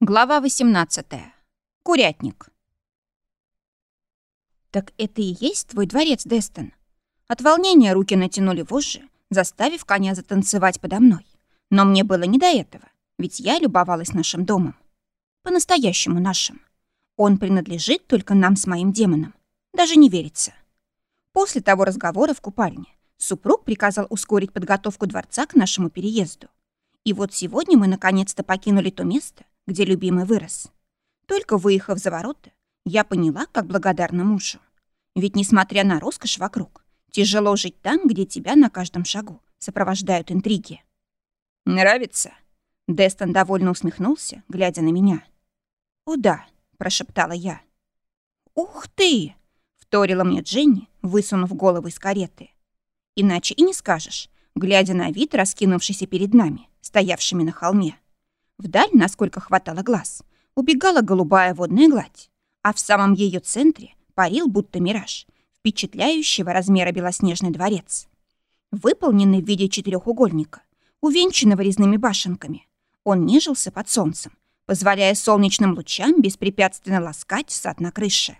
Глава 18. Курятник. «Так это и есть твой дворец, Дестон?» От волнения руки натянули вожжи, заставив коня затанцевать подо мной. Но мне было не до этого, ведь я любовалась нашим домом. По-настоящему нашим. Он принадлежит только нам с моим демоном. Даже не верится. После того разговора в купальне супруг приказал ускорить подготовку дворца к нашему переезду. И вот сегодня мы наконец-то покинули то место, где любимый вырос. Только выехав за ворота, я поняла, как благодарна мужу. Ведь, несмотря на роскошь вокруг, тяжело жить там, где тебя на каждом шагу сопровождают интриги. «Нравится?» Дестон довольно усмехнулся, глядя на меня. «О да», — прошептала я. «Ух ты!» — вторила мне Дженни, высунув голову из кареты. Иначе и не скажешь, глядя на вид, раскинувшийся перед нами, стоявшими на холме. Вдаль, насколько хватало глаз, убегала голубая водная гладь, а в самом ее центре парил будто мираж, впечатляющего размера белоснежный дворец. Выполненный в виде четырехугольника, увенчанного резными башенками, он нежился под солнцем, позволяя солнечным лучам беспрепятственно ласкать сад на крыше.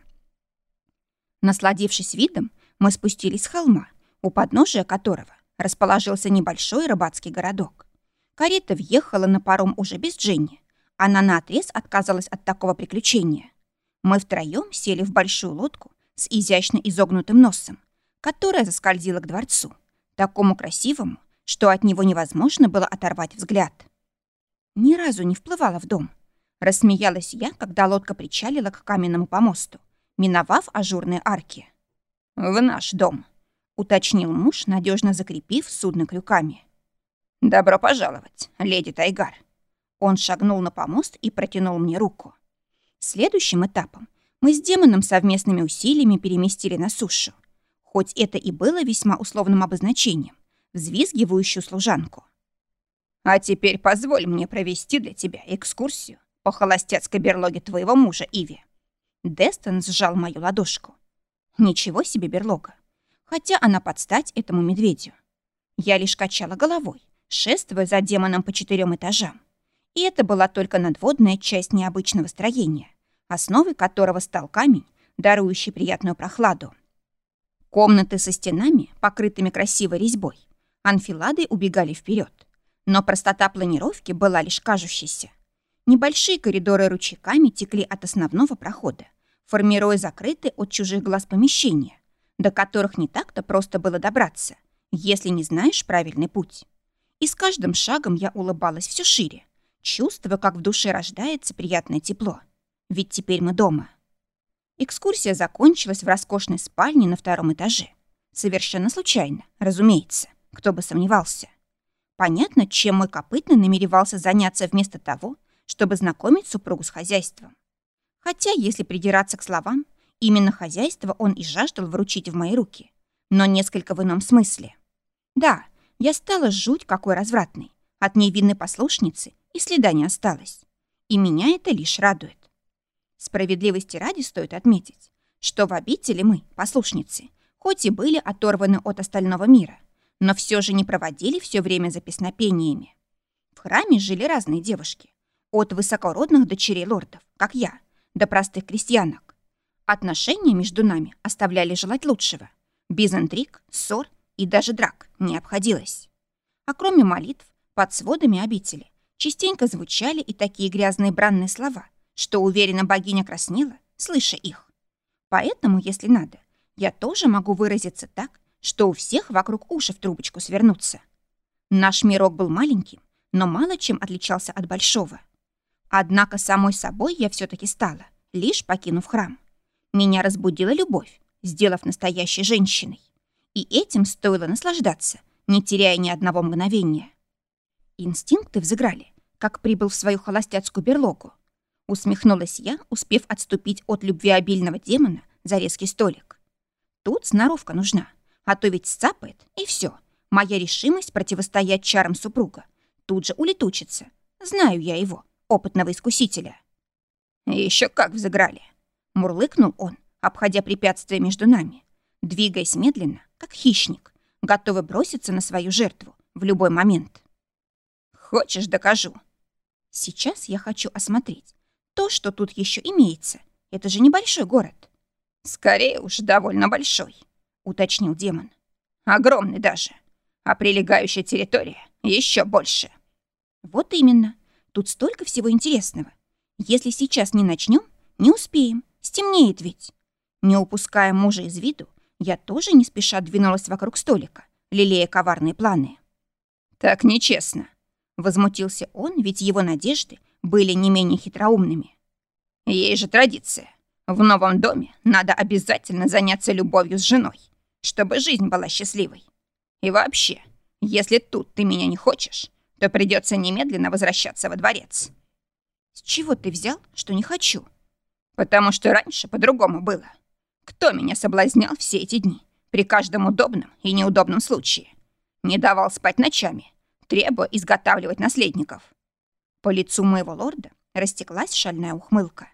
Насладившись видом, мы спустились с холма, у подножия которого расположился небольшой рыбацкий городок. Карета въехала на паром уже без Дженни. Она наотрез отказалась от такого приключения. Мы втроем сели в большую лодку с изящно изогнутым носом, которая заскользила к дворцу, такому красивому, что от него невозможно было оторвать взгляд. Ни разу не вплывала в дом. Рассмеялась я, когда лодка причалила к каменному помосту, миновав ажурные арки. «В наш дом», — уточнил муж, надежно закрепив судно крюками. «Добро пожаловать, леди Тайгар». Он шагнул на помост и протянул мне руку. Следующим этапом мы с демоном совместными усилиями переместили на сушу. Хоть это и было весьма условным обозначением, взвизгивающую служанку. «А теперь позволь мне провести для тебя экскурсию по холостяцкой берлоге твоего мужа, Иви». Дестон сжал мою ладошку. Ничего себе берлога. Хотя она под стать этому медведю. Я лишь качала головой, шествуя за демоном по четырем этажам. И это была только надводная часть необычного строения, основой которого стал камень, дарующий приятную прохладу. Комнаты со стенами, покрытыми красивой резьбой, анфиладой убегали вперед, но простота планировки была лишь кажущейся. Небольшие коридоры ручейками текли от основного прохода, формируя закрытые от чужих глаз помещения, до которых не так-то просто было добраться, если не знаешь правильный путь. И с каждым шагом я улыбалась все шире, чувствуя, как в душе рождается приятное тепло. Ведь теперь мы дома. Экскурсия закончилась в роскошной спальне на втором этаже. Совершенно случайно, разумеется. Кто бы сомневался. Понятно, чем мой копытный намеревался заняться вместо того, чтобы знакомить супругу с хозяйством. Хотя, если придираться к словам, именно хозяйство он и жаждал вручить в мои руки. Но несколько в ином смысле. Да, я стала жуть какой развратной. От невинной послушницы и следа не осталось. И меня это лишь радует. Справедливости ради стоит отметить, что в обители мы, послушницы, хоть и были оторваны от остального мира, но все же не проводили все время за песнопениями. В храме жили разные девушки, от высокородных дочерей лордов, как я, до простых крестьянок. Отношения между нами оставляли желать лучшего, без интриг, ссор и даже драк не обходилось. А кроме молитв, под сводами обители частенько звучали и такие грязные бранные слова, что, уверена, богиня краснела, слыша их. Поэтому, если надо, я тоже могу выразиться так, что у всех вокруг уши в трубочку свернутся. Наш мирок был маленьким, но мало чем отличался от большого. Однако самой собой я все таки стала, лишь покинув храм. Меня разбудила любовь, сделав настоящей женщиной и этим стоило наслаждаться, не теряя ни одного мгновения. Инстинкты взыграли, как прибыл в свою холостяцкую берлогу. Усмехнулась я, успев отступить от любвеобильного демона за резкий столик. Тут сноровка нужна, а то ведь сцапает, и все. Моя решимость противостоять чарам супруга тут же улетучится. Знаю я его, опытного искусителя. Еще как взыграли. Мурлыкнул он, обходя препятствия между нами, двигаясь медленно, как хищник, готовый броситься на свою жертву в любой момент. «Хочешь, докажу?» Сейчас я хочу осмотреть то, что тут еще имеется. Это же небольшой город. Скорее уж, довольно большой, уточнил демон. Огромный даже. А прилегающая территория еще больше. Вот именно. Тут столько всего интересного. Если сейчас не начнем, не успеем. Стемнеет ведь. Не упуская мужа из виду, я тоже не спеша двинулась вокруг столика, лелея коварные планы. «Так нечестно», — возмутился он, ведь его надежды были не менее хитроумными. «Есть же традиция. В новом доме надо обязательно заняться любовью с женой, чтобы жизнь была счастливой. И вообще, если тут ты меня не хочешь, то придется немедленно возвращаться во дворец». «С чего ты взял, что не хочу?» «Потому что раньше по-другому было. Кто меня соблазнял все эти дни, при каждом удобном и неудобном случае? Не давал спать ночами, требуя изготавливать наследников. По лицу моего лорда растеклась шальная ухмылка.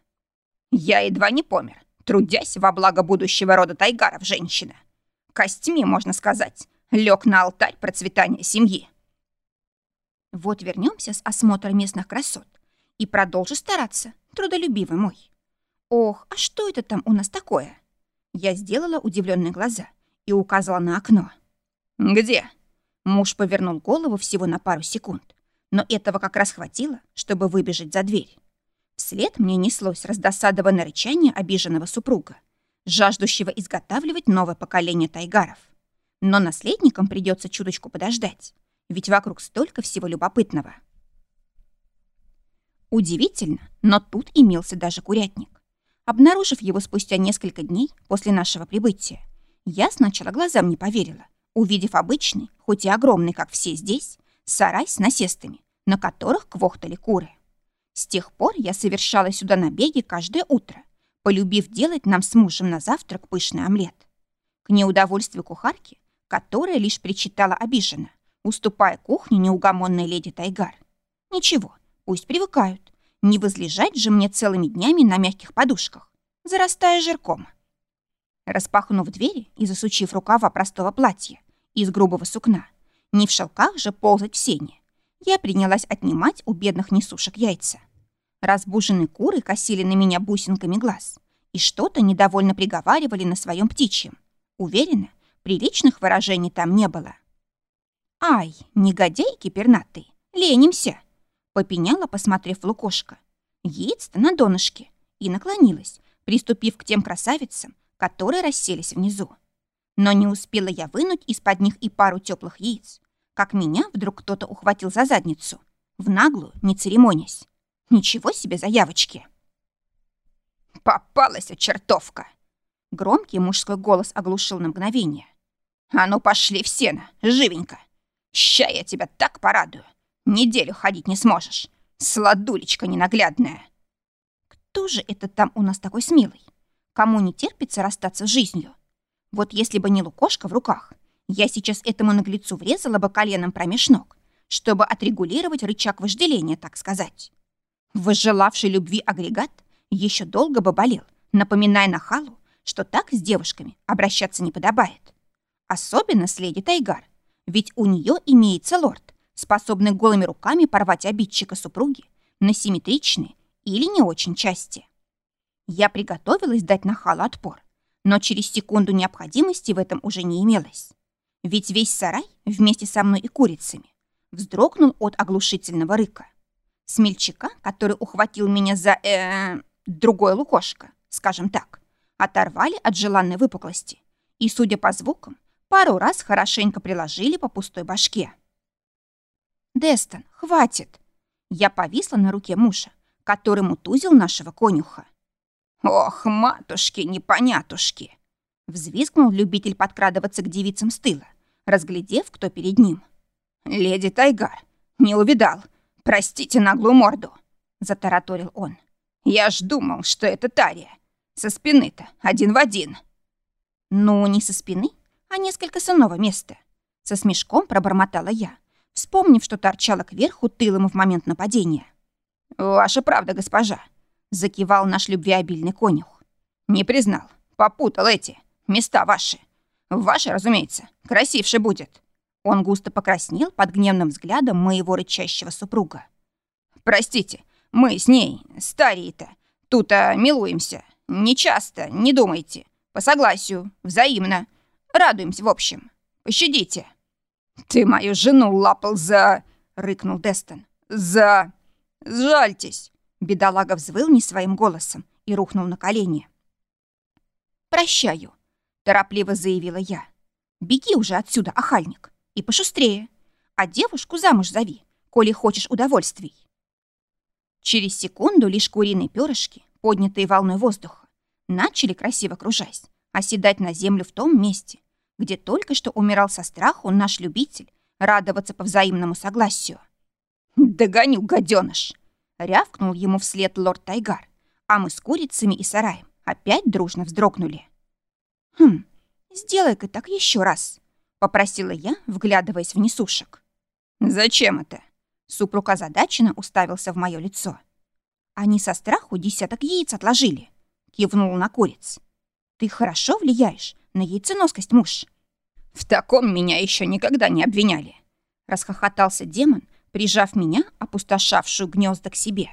Я едва не помер, трудясь во благо будущего рода Тайгаров женщина. Костьми, можно сказать, лег на алтарь процветания семьи. Вот вернемся с осмотра местных красот и продолжу стараться, трудолюбивый мой. Ох, а что это там у нас такое? Я сделала удивленные глаза и указала на окно. «Где?» Муж повернул голову всего на пару секунд, но этого как раз хватило, чтобы выбежать за дверь. Вслед мне неслось раздосадованное рычание обиженного супруга, жаждущего изготавливать новое поколение тайгаров. Но наследникам придется чуточку подождать, ведь вокруг столько всего любопытного. Удивительно, но тут имелся даже курятник. Обнаружив его спустя несколько дней после нашего прибытия, я сначала глазам не поверила, увидев обычный, хоть и огромный, как все здесь, сарай с насестами, на которых квохтали куры. С тех пор я совершала сюда набеги каждое утро, полюбив делать нам с мужем на завтрак пышный омлет. К неудовольствию кухарки, которая лишь причитала обиженно, уступая кухню неугомонной леди Тайгар. Ничего, пусть привыкают. Не возлежать же мне целыми днями на мягких подушках, зарастая жирком. Распахнув двери и засучив рукава простого платья из грубого сукна, не в шелках же ползать в сене, я принялась отнимать у бедных несушек яйца. Разбуженные куры косили на меня бусинками глаз и что-то недовольно приговаривали на своем птичьем. Уверена, приличных выражений там не было. «Ай, негодяйки пернатые, ленимся!» Попеняла, посмотрев в лукошко. Яиц-то на донышке. И наклонилась, приступив к тем красавицам, которые расселись внизу. Но не успела я вынуть из-под них и пару теплых яиц, как меня вдруг кто-то ухватил за задницу, в наглую, не церемонясь. Ничего себе заявочки. «Попалась чертовка!» Громкий мужской голос оглушил на мгновение. «А ну пошли в сено, живенько! Ща я тебя так порадую! Неделю ходить не сможешь. Сладулечка ненаглядная. Кто же это там у нас такой смелый? Кому не терпится расстаться с жизнью? Вот если бы не лукошка в руках, я сейчас этому наглецу врезала бы коленом промеж ног, чтобы отрегулировать рычаг вожделения, так сказать. Возжелавший любви агрегат еще долго бы болел, напоминая нахалу, что так с девушками обращаться не подобает. Особенно с леди Тайгар, ведь у нее имеется лорд, способный голыми руками порвать обидчика супруги на симметричные или не очень части. Я приготовилась дать нахалу отпор, но через секунду необходимости в этом уже не имелось. Ведь весь сарай вместе со мной и курицами вздрогнул от оглушительного рыка. Смельчака, который ухватил меня за, э, другое лукошко, скажем так, оторвали от желанной выпуклости и, судя по звукам, пару раз хорошенько приложили по пустой башке. «Дестон, хватит!» Я повисла на руке мужа, который мутузил нашего конюха. «Ох, матушки, непонятушки!» Взвизгнул любитель подкрадываться к девицам с тыла, разглядев, кто перед ним. «Леди Тайгар, не увидал. Простите наглую морду!» Затараторил он. «Я ж думал, что это Тария. Со спины-то один в один». «Ну, не со спины, а несколько с места». Со смешком пробормотала я, вспомнив, что торчала кверху тылом в момент нападения. «Ваша правда, госпожа», — закивал наш любвеобильный конюх. «Не признал, попутал эти, места ваши. Ваши, разумеется, красивше будет». Он густо покраснел под гневным взглядом моего рычащего супруга. Простите, мы с ней, старые-то, тут а, милуемся. Не часто, не думайте. По согласию, взаимно. Радуемся, в общем. Пощадите». «Ты мою жену лапал за...» — рыкнул Дестон. «За... Жальтесь!» Бедолага взвыл не своим голосом и рухнул на колени. «Прощаю», — торопливо заявила я. «Беги уже отсюда, охальник, и пошустрее. А девушку замуж зови, коли хочешь удовольствий». Через секунду лишь куриные перышки, поднятые волной воздуха, начали красиво кружась, оседать на землю в том месте, где только что умирал со страху наш любитель радоваться по взаимному согласию. «Догоню, гаденыш!» — рявкнул ему вслед лорд Тайгар, а мы с курицами и сараем опять дружно вздрогнули. «Хм, сделай-ка так еще раз», — попросила я, вглядываясь в несушек. «Зачем это?» Супруг озадаченно уставился в мое лицо. Они со страху десяток яиц отложили. Кивнул на куриц. Ты хорошо влияешь на яйценоскость, муж. В таком меня еще никогда не обвиняли. Расхохотался демон, прижав меня, опустошавшую гнезда к себе.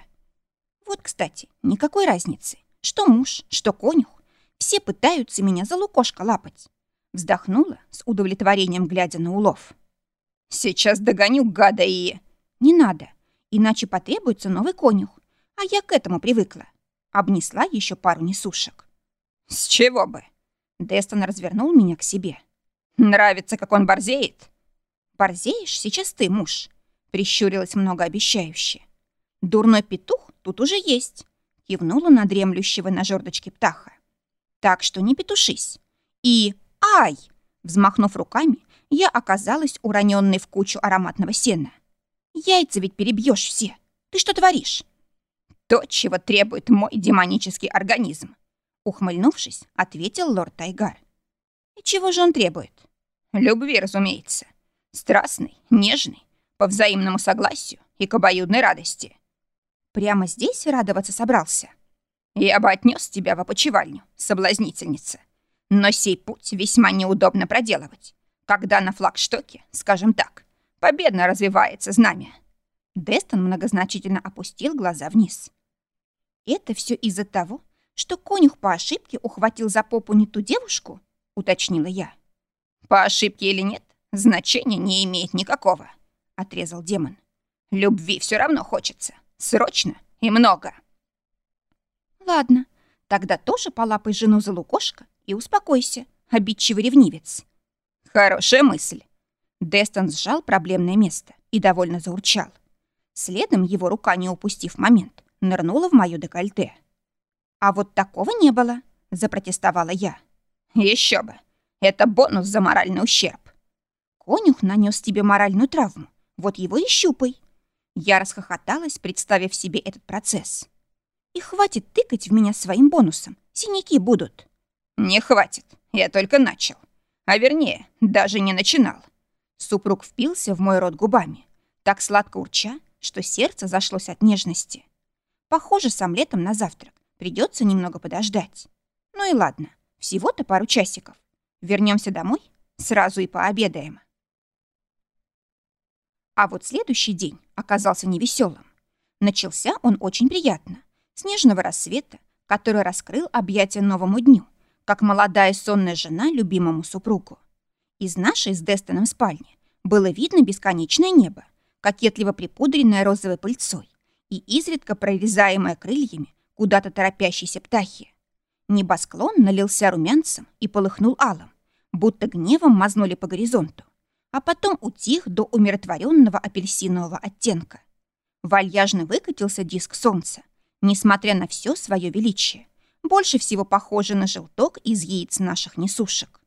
Вот, кстати, никакой разницы. Что муж, что конюх. Все пытаются меня за лукошко лапать. Вздохнула с удовлетворением, глядя на улов. Сейчас догоню гада и... Не надо, иначе потребуется новый конюх. А я к этому привыкла. Обнесла еще пару несушек. С чего бы? Дестон развернул меня к себе. Нравится, как он борзеет? Борзеешь сейчас ты, муж. Прищурилась многообещающе. Дурной петух тут уже есть. Кивнула на дремлющего на жердочке птаха. Так что не петушись. И... Ай! Взмахнув руками, я оказалась уроненной в кучу ароматного сена. Яйца ведь перебьешь все. Ты что творишь? То, чего требует мой демонический организм. Ухмыльнувшись, ответил лорд Тайгар. И чего же он требует? Любви, разумеется. Страстный, нежный, по взаимному согласию и к обоюдной радости. Прямо здесь радоваться собрался? Я бы отнес тебя в опочивальню, соблазнительница. Но сей путь весьма неудобно проделывать, когда на флагштоке, скажем так, Победно развивается знамя. Дестон многозначительно опустил глаза вниз. Это все из-за того, что конюх по ошибке ухватил за попу не ту девушку, уточнила я. По ошибке или нет, значения не имеет никакого, отрезал демон. Любви все равно хочется. Срочно и много. Ладно, тогда тоже полапай жену за лукошко и успокойся, обидчивый ревнивец. Хорошая мысль. Дестон сжал проблемное место и довольно заурчал. Следом его рука, не упустив момент, нырнула в моё декольте. «А вот такого не было», — запротестовала я. Еще бы! Это бонус за моральный ущерб». «Конюх нанес тебе моральную травму. Вот его и щупай». Я расхохоталась, представив себе этот процесс. «И хватит тыкать в меня своим бонусом. Синяки будут». «Не хватит. Я только начал. А вернее, даже не начинал. Супруг впился в мой рот губами, так сладко урча, что сердце зашлось от нежности. Похоже, сам летом на завтрак придется немного подождать. Ну и ладно, всего-то пару часиков. Вернемся домой, сразу и пообедаем. А вот следующий день оказался невеселым. Начался он очень приятно, с нежного рассвета, который раскрыл объятия новому дню, как молодая сонная жена любимому супругу. Из нашей с Дестоном спальни было видно бесконечное небо, кокетливо припудренное розовой пыльцой и изредка прорезаемое крыльями куда-то торопящейся птахи. Небосклон налился румянцем и полыхнул алым, будто гневом мазнули по горизонту, а потом утих до умиротворенного апельсинового оттенка. Вальяжно выкатился диск солнца, несмотря на все свое величие, больше всего похоже на желток из яиц наших несушек.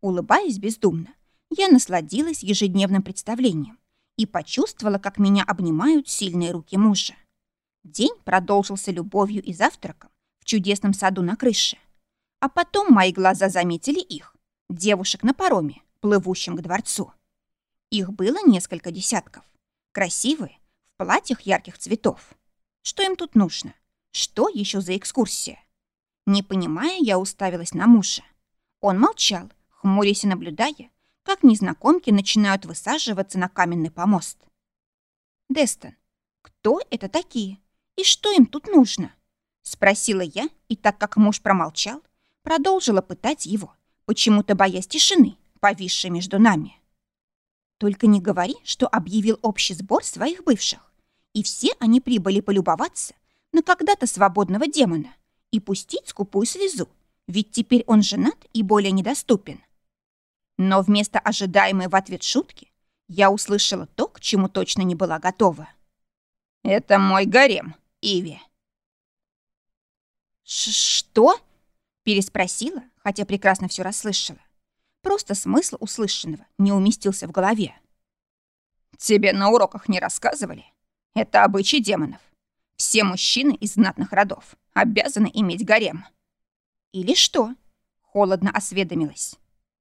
Улыбаясь бездумно, я насладилась ежедневным представлением и почувствовала, как меня обнимают сильные руки мужа. День продолжился любовью и завтраком в чудесном саду на крыше. А потом мои глаза заметили их, девушек на пароме, плывущем к дворцу. Их было несколько десятков. Красивые, в платьях ярких цветов. Что им тут нужно? Что еще за экскурсия? Не понимая, я уставилась на мужа. Он молчал, хмурясь и наблюдая, как незнакомки начинают высаживаться на каменный помост. «Дестон, Кто это такие? И что им тут нужно? Спросила я, и так как муж промолчал, продолжила пытать его, почему-то боясь тишины, повисшей между нами. Только не говори, что объявил общий сбор своих бывших, и все они прибыли полюбоваться на когда-то свободного демона и пустить скупую слезу, ведь теперь он женат и более недоступен. Но вместо ожидаемой в ответ шутки я услышала то, к чему точно не была готова. «Это мой гарем, Иви». «Что?» — переспросила, хотя прекрасно все расслышала. Просто смысл услышанного не уместился в голове. «Тебе на уроках не рассказывали? Это обычай демонов. Все мужчины из знатных родов обязаны иметь гарем». «Или что?» — холодно осведомилась.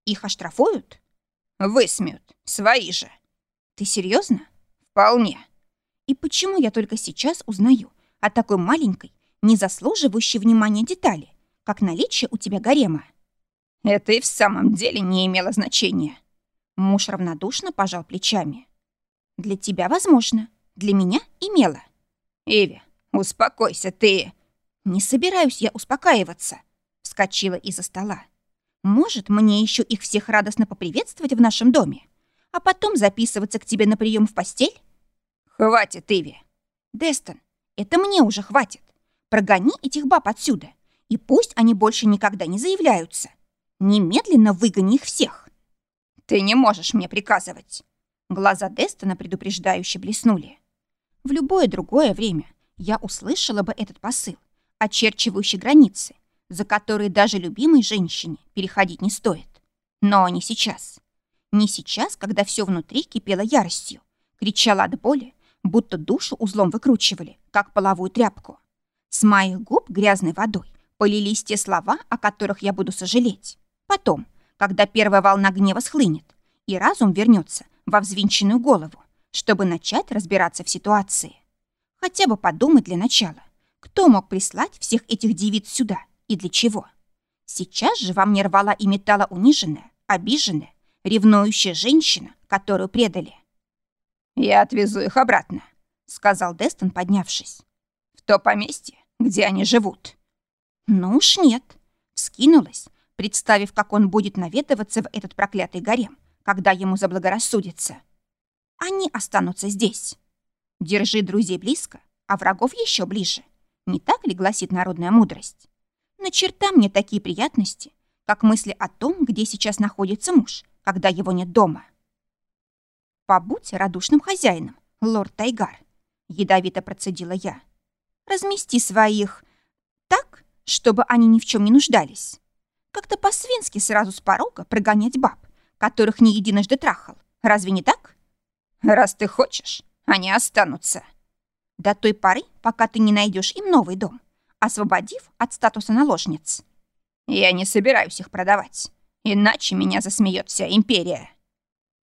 «Их оштрафуют?» «Высмеют. Свои же». «Ты серьезно? «Вполне». «И почему я только сейчас узнаю о такой маленькой, не заслуживающей внимания детали, как наличие у тебя гарема?» Это и в самом деле не имело значения. Муж равнодушно пожал плечами. «Для тебя, возможно. Для меня имело». «Иви, успокойся, ты...» «Не собираюсь я успокаиваться», — вскочила из-за стола. «Может, мне еще их всех радостно поприветствовать в нашем доме, а потом записываться к тебе на прием в постель?» «Хватит, Иви!» «Дестон, это мне уже хватит. Прогони этих баб отсюда, и пусть они больше никогда не заявляются. Немедленно выгони их всех!» «Ты не можешь мне приказывать!» Глаза Дестона предупреждающе блеснули. В любое другое время я услышала бы этот посыл, очерчивающий границы, за которые даже любимой женщине переходить не стоит. Но не сейчас. Не сейчас, когда все внутри кипело яростью, кричала от боли, будто душу узлом выкручивали, как половую тряпку. С моих губ грязной водой полились те слова, о которых я буду сожалеть. Потом, когда первая волна гнева схлынет, и разум вернется во взвинченную голову, чтобы начать разбираться в ситуации. Хотя бы подумать для начала, кто мог прислать всех этих девиц сюда и для чего. Сейчас же во мне рвала и металла униженная, обиженная, ревнующая женщина, которую предали. «Я отвезу их обратно», — сказал Дестон, поднявшись. «В то поместье, где они живут». «Ну уж нет», — вскинулась, представив, как он будет наведываться в этот проклятый гарем, когда ему заблагорассудится. Они останутся здесь. Держи друзей близко, а врагов еще ближе. Не так ли гласит народная мудрость? На черта мне такие приятности, как мысли о том, где сейчас находится муж, когда его нет дома. Побудь радушным хозяином, лорд Тайгар, ядовито процедила я. Размести своих так, чтобы они ни в чем не нуждались. Как-то по-свински сразу с порога прогонять баб, которых не единожды трахал. Разве не так? Раз ты хочешь, они останутся. До той поры, пока ты не найдешь им новый дом, освободив от статуса наложниц. Я не собираюсь их продавать, иначе меня засмеет вся империя.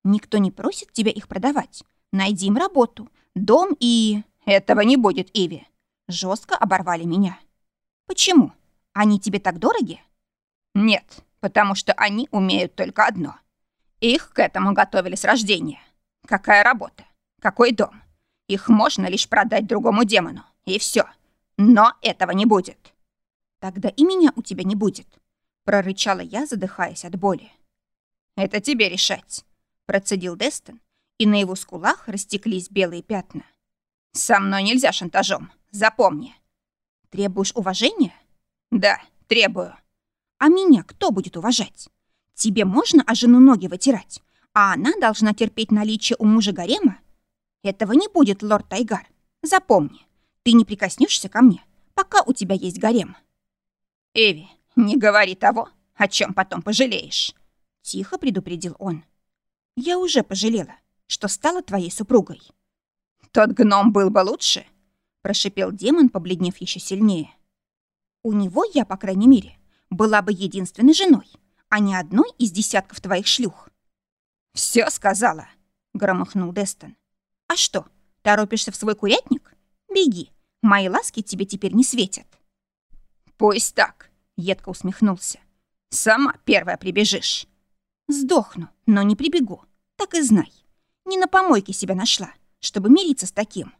Никто не просит тебя их продавать. Найди им работу, дом и... Этого не будет, Иви. Жестко оборвали меня. Почему? Они тебе так дороги? Нет, потому что они умеют только одно. Их к этому готовили с рождения. Какая работа? Какой дом? Их можно лишь продать другому демону, и все. Но этого не будет. Тогда и меня у тебя не будет, прорычала я, задыхаясь от боли. Это тебе решать, процедил Дестон, и на его скулах растеклись белые пятна. Со мной нельзя шантажом, запомни. Требуешь уважения? Да, требую. А меня кто будет уважать? Тебе можно о жену ноги вытирать, а она должна терпеть наличие у мужа гарема? Этого не будет, лорд Тайгар. Запомни, ты не прикоснешься ко мне, пока у тебя есть гарем. Эви, не говори того, о чем потом пожалеешь. Тихо предупредил он. Я уже пожалела, что стала твоей супругой. Тот гном был бы лучше, прошипел демон, побледнев еще сильнее. У него я, по крайней мере, была бы единственной женой, а не одной из десятков твоих шлюх. Все сказала, громыхнул Дестон. А что, торопишься в свой курятник? Беги, мои ласки тебе теперь не светят. Пусть так, едко усмехнулся. Сама первая прибежишь. Сдохну, но не прибегу. Так и знай. Не на помойке себя нашла, чтобы мириться с таким.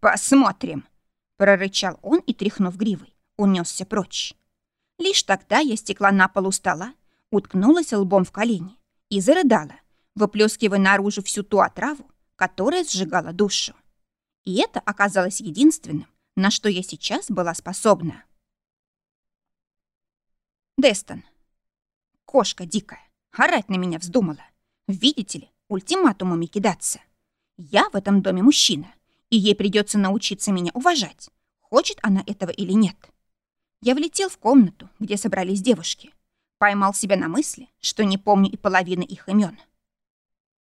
«Посмотрим», — прорычал он и, тряхнув гривой, унесся прочь. Лишь тогда я стекла на полу стола, уткнулась лбом в колени и зарыдала, выплескивая наружу всю ту отраву, которая сжигала душу. И это оказалось единственным, на что я сейчас была способна. Дестон. Кошка дикая. Орать на меня вздумала. Видите ли, ультиматумами кидаться. Я в этом доме мужчина, и ей придется научиться меня уважать, хочет она этого или нет. Я влетел в комнату, где собрались девушки. Поймал себя на мысли, что не помню и половины их имен.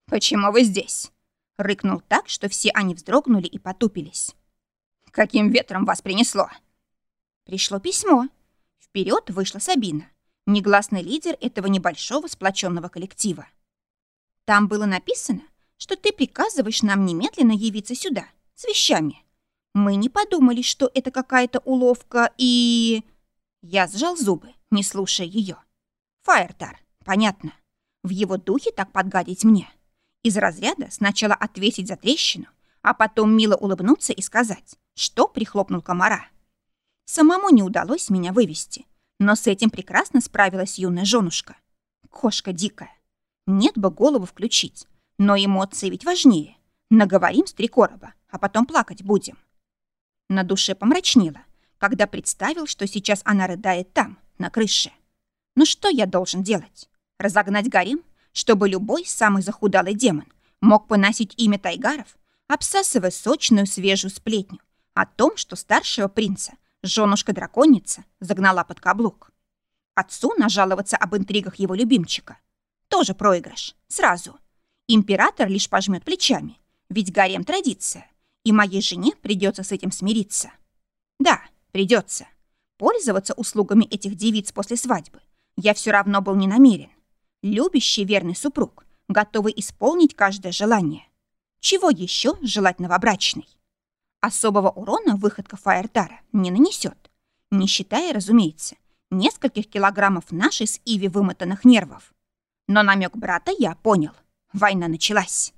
«Почему вы здесь?» Рыкнул так, что все они вздрогнули и потупились. «Каким ветром вас принесло?» Пришло письмо. Вперед вышла Сабина, негласный лидер этого небольшого сплоченного коллектива. Там было написано, что ты приказываешь нам немедленно явиться сюда с вещами. Мы не подумали, что это какая-то уловка и... Я сжал зубы, не слушая ее. Фаертар, понятно. В его духе так подгадить мне. Из разряда сначала ответить за трещину, а потом мило улыбнуться и сказать, что прихлопнул комара. Самому не удалось меня вывести, но с этим прекрасно справилась юная женушка. Кошка дикая. Нет бы голову включить, но эмоции ведь важнее. Наговорим с три короба, а потом плакать будем. На душе помрачнело, когда представил, что сейчас она рыдает там, на крыше. Ну что я должен делать? Разогнать гарем? чтобы любой самый захудалый демон мог поносить имя Тайгаров, обсасывая сочную свежую сплетню о том, что старшего принца женушка-драконица загнала под каблук. Отцу нажаловаться об интригах его любимчика. Тоже проигрыш. Сразу. Император лишь пожмет плечами, ведь гарем традиция, и моей жене придется с этим смириться. Да, придется. Пользоваться услугами этих девиц после свадьбы я все равно был не намерен. Любящий верный супруг, готовый исполнить каждое желание. Чего еще желать новобрачной? Особого урона выходка Фаертара не нанесет, не считая, разумеется, нескольких килограммов нашей с Иви вымотанных нервов. Но намек брата я понял. Война началась.